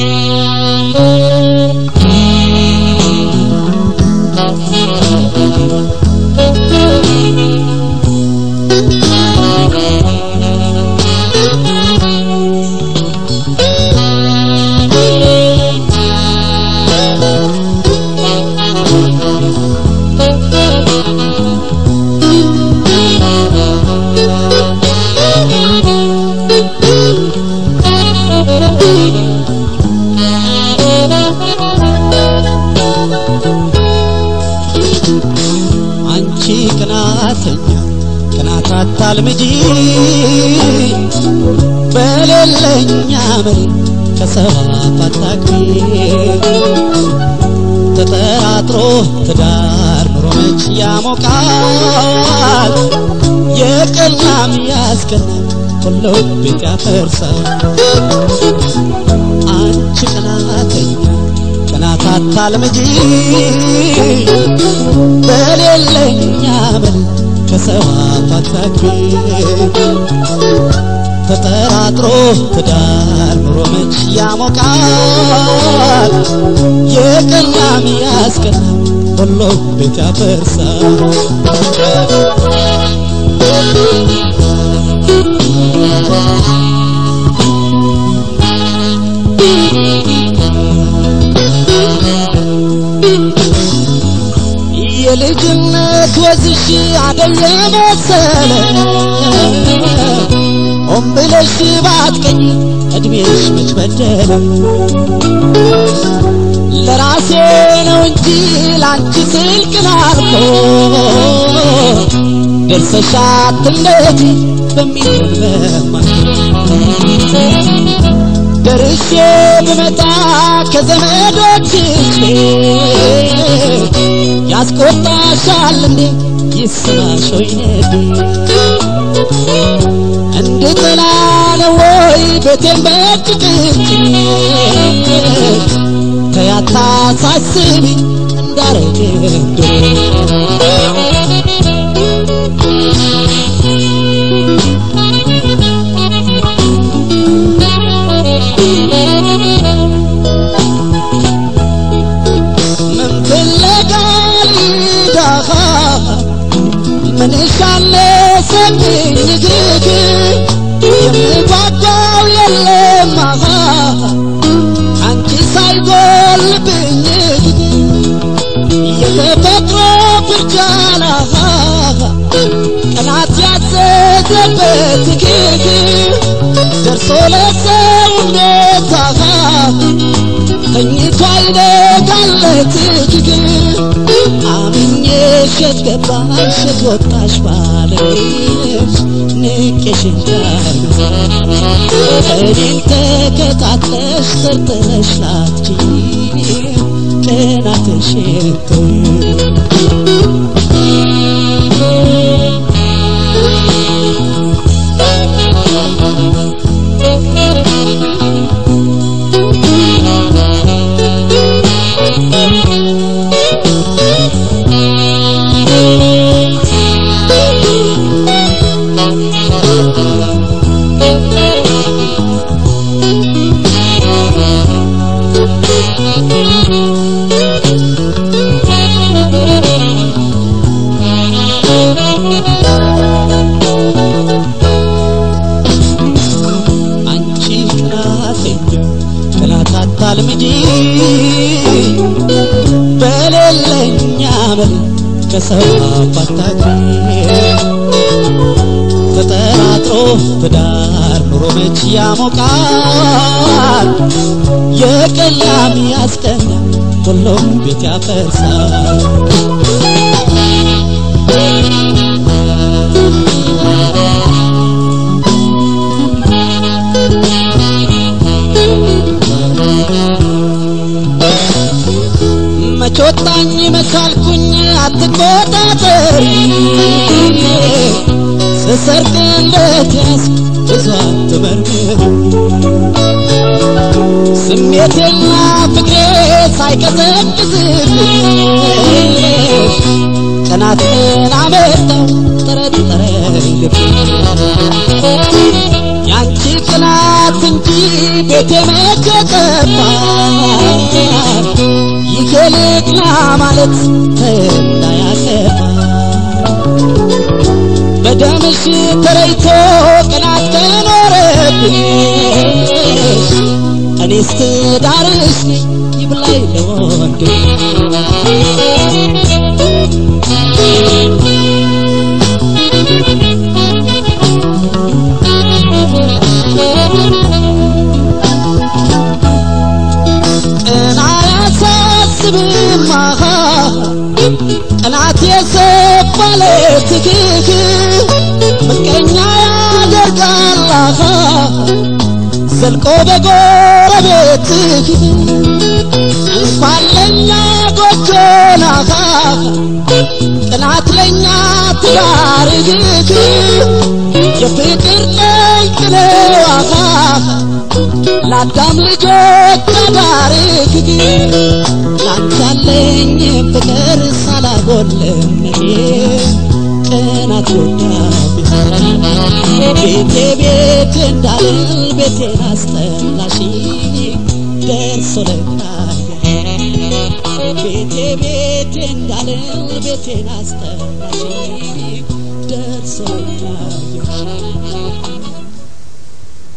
አንቺ ቅናተኛ ቅናት አታልምጂ በሌለኛ መሬት ከሰው አታግቢ ተጠራጥሮ ትዳር ኑሮ መች ያሞቃል የቀናም ያስቀናል ሁሉ ቤት ያፈርሳል አንቺ ቅናተኛ ቅናት አታልምጂ በሌለኛ ምን ከሰው አታግቢ ተጠራጥሮ ትዳር ኑሮ መች ያሞቃል። የቀናም ያስቀናል ሁሉ ቤት ያፈርሳል ወዝሽ አደየ መሰለ ሆን ብለሽ ባትቀኝ እድሜሽ በደለ ለራሴ ነው እንጂ ላንቺ ስልክ ላልኮ። ደርሰሽ አትነጂ በሚሆን ደርሼ ብመጣ ከዘመዶችሽ ያስቆጣሻል እንዴ? ይስማሽ ወይ ነው ወይ ቤቴን በጭቅጭቅ ተያታ ሳስቢ እንዳረግ ምን ምን ሻለ ሰሚኝ ግግ የምጓጓው የለም አኻ አንቺ ሳይጎልብኝ የተፈጥሮ ብርጃና ቀናት ያዘዘበት ግግ ደርሶ ለሰውነት አኻ ተኝቶ አይነጋለት የት ገባሽ ወጣሽ ባለሽ ንቄሽ እንዳልኩ እኔን ተከታትለሽ ጠርጥረሽ ላትጂ ቅናትሽን ተይ አታግቢ ተጠራጥሮ ትዳር ኑሮ መች ያሞቃል የቀላም ያስቀናል ሁሉም ቤት ያፈርሳል ስሰርቅ እንደትያዝ ብዙ አትመርምሪ ስሜቴና ፍቅሬ ሳይቀዘቅዝልሽ ምን አመጣው ጠረጠረኝ ልብ ያንቺ ቅናት እንጂ ቤቴ ከፋ ይሄልቅና ማለት እንዳያከፋ በደምሽ ተረይቶ ቅናት ከኖረብሽ እኔስ ትዳርሽ ይብላኝ ለወንድ ቅናት የሰባለ ትክክ ዘልቆ በጎረቤትህ እንኳን ለኛ ጎጆናኻ ቅናት ለኛ ትዳርግክ የፍቅር ጠንቅነዋኻ ለአዳም ልጆች አዳርግክ ላንተ ያለኝ ፍቅር ሳላጎልምኔ ቅናት ወዳብህ ቤቴ ቤት እንዳልል ቤቴን አስጠላሽ ደርሶ ቤቴ ቤት እንዳልል ቤቴን አስጠላሽ ደርሶ